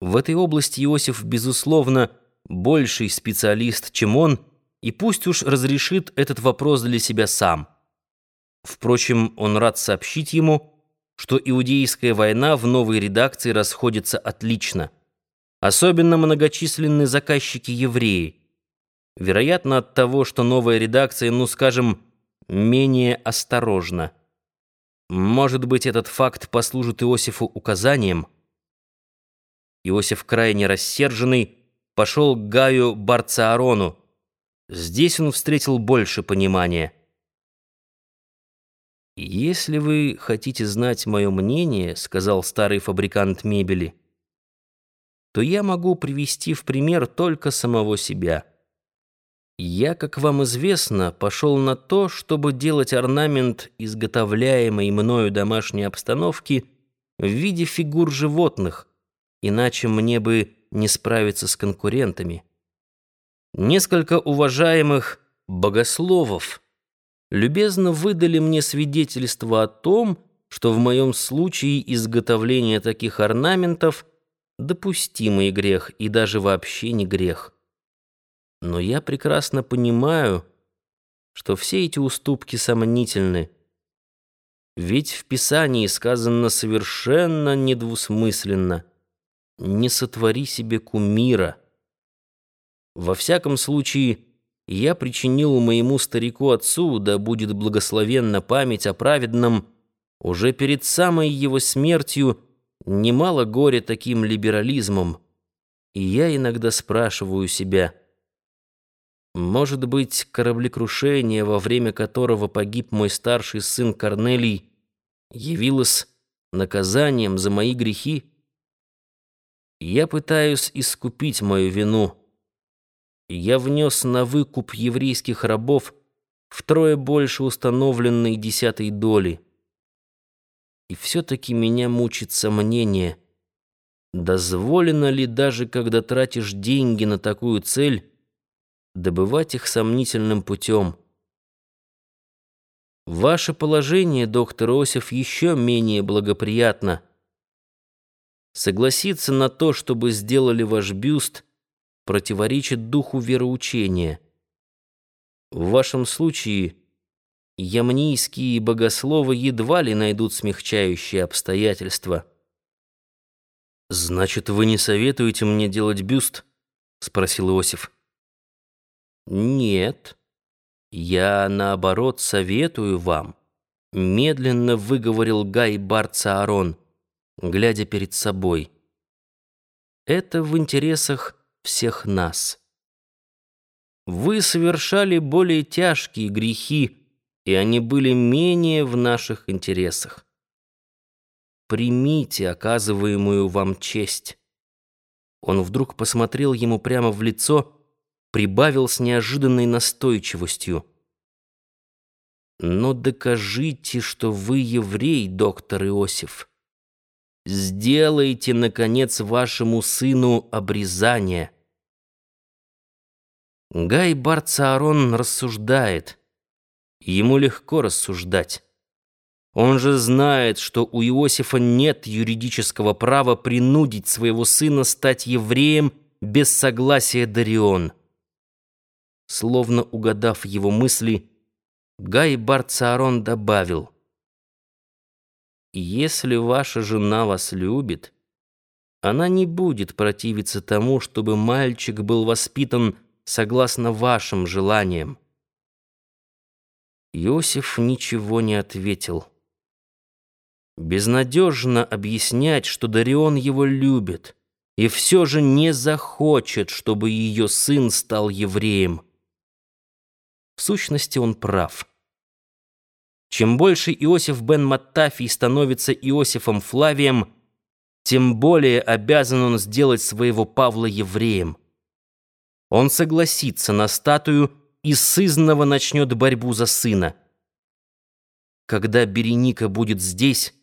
В этой области Иосиф, безусловно, больший специалист, чем он, и пусть уж разрешит этот вопрос для себя сам. Впрочем, он рад сообщить ему, что иудейская война в новой редакции расходится отлично. Особенно многочисленны заказчики-евреи. Вероятно, от того, что новая редакция, ну скажем, менее осторожна. Может быть, этот факт послужит Иосифу указанием – Иосиф, крайне рассерженный, пошел к Гаю Барцаарону. Здесь он встретил больше понимания. «Если вы хотите знать мое мнение, — сказал старый фабрикант мебели, — то я могу привести в пример только самого себя. Я, как вам известно, пошел на то, чтобы делать орнамент изготовляемой мною домашней обстановки в виде фигур животных, иначе мне бы не справиться с конкурентами. Несколько уважаемых богословов любезно выдали мне свидетельство о том, что в моем случае изготовление таких орнаментов допустимый грех и даже вообще не грех. Но я прекрасно понимаю, что все эти уступки сомнительны. Ведь в Писании сказано совершенно недвусмысленно — не сотвори себе кумира. Во всяком случае, я причинил моему старику-отцу, да будет благословенна память о праведном, уже перед самой его смертью немало горя таким либерализмом. И я иногда спрашиваю себя, может быть, кораблекрушение, во время которого погиб мой старший сын Корнелий, явилось наказанием за мои грехи? Я пытаюсь искупить мою вину. Я внес на выкуп еврейских рабов втрое больше установленной десятой доли. И все-таки меня мучит сомнение, дозволено ли даже, когда тратишь деньги на такую цель, добывать их сомнительным путем. Ваше положение, доктор Осиф, еще менее благоприятно — Согласиться на то, чтобы сделали ваш бюст, противоречит духу вероучения. В вашем случае ямнийские богословы едва ли найдут смягчающие обстоятельства. «Значит, вы не советуете мне делать бюст?» — спросил Иосиф. «Нет, я, наоборот, советую вам», — медленно выговорил Гай Барцаарон глядя перед собой. Это в интересах всех нас. Вы совершали более тяжкие грехи, и они были менее в наших интересах. Примите оказываемую вам честь. Он вдруг посмотрел ему прямо в лицо, прибавил с неожиданной настойчивостью. Но докажите, что вы еврей, доктор Иосиф. Сделайте, наконец, вашему сыну обрезание. Гай Барцаарон рассуждает. Ему легко рассуждать. Он же знает, что у Иосифа нет юридического права принудить своего сына стать евреем без согласия Дарион. Словно угадав его мысли, Гай Барцаарон добавил — если ваша жена вас любит, она не будет противиться тому, чтобы мальчик был воспитан согласно вашим желаниям. Иосиф ничего не ответил. Безнадежно объяснять, что Дарион его любит, и все же не захочет, чтобы ее сын стал евреем. В сущности, он прав. Чем больше Иосиф бен Маттафий становится Иосифом Флавием, тем более обязан он сделать своего Павла евреем. Он согласится на статую и сызново начнет борьбу за сына. Когда Береника будет здесь,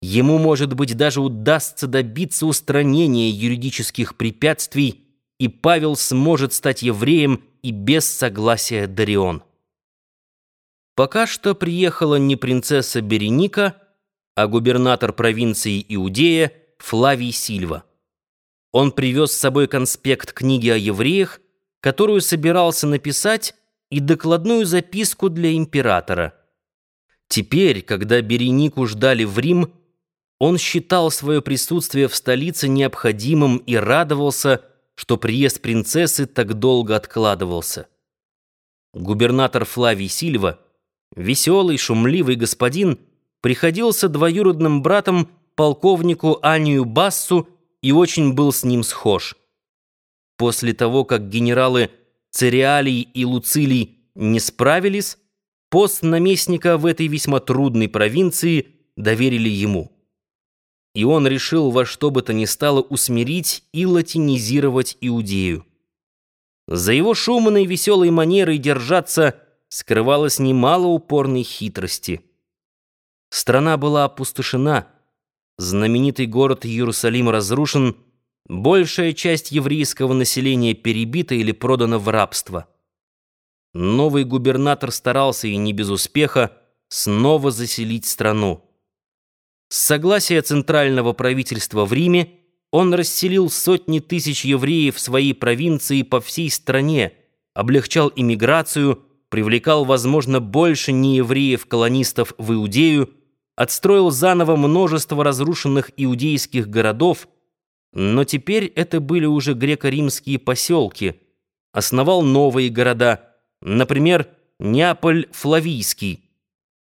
ему, может быть, даже удастся добиться устранения юридических препятствий, и Павел сможет стать евреем и без согласия Дарион. Пока что приехала не принцесса Береника, а губернатор провинции Иудея Флавий Сильва. Он привез с собой конспект книги о евреях, которую собирался написать, и докладную записку для императора. Теперь, когда Беренику ждали в Рим, он считал свое присутствие в столице необходимым и радовался, что приезд принцессы так долго откладывался. Губернатор Флавий Сильва, веселый, шумливый господин, приходился двоюродным братом полковнику Анию Бассу и очень был с ним схож. После того, как генералы Цереалий и Луцилий не справились, пост наместника в этой весьма трудной провинции доверили ему. И он решил во что бы то ни стало усмирить и латинизировать Иудею. За его шумной веселой манерой держаться скрывалось немало упорной хитрости. Страна была опустошена, Знаменитый город Иерусалим разрушен, большая часть еврейского населения перебита или продана в рабство. Новый губернатор старался и не без успеха снова заселить страну. С согласия центрального правительства в Риме он расселил сотни тысяч евреев в своей провинции по всей стране, облегчал иммиграцию, привлекал, возможно, больше неевреев-колонистов в Иудею, отстроил заново множество разрушенных иудейских городов, но теперь это были уже греко-римские поселки, основал новые города, например, Неаполь Флавийский,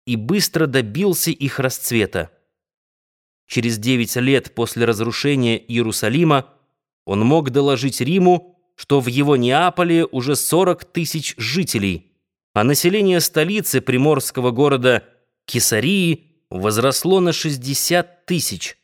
и быстро добился их расцвета. Через девять лет после разрушения Иерусалима он мог доложить Риму, что в его Неаполе уже 40 тысяч жителей, а население столицы приморского города Кесарии возросло на 60 тысяч.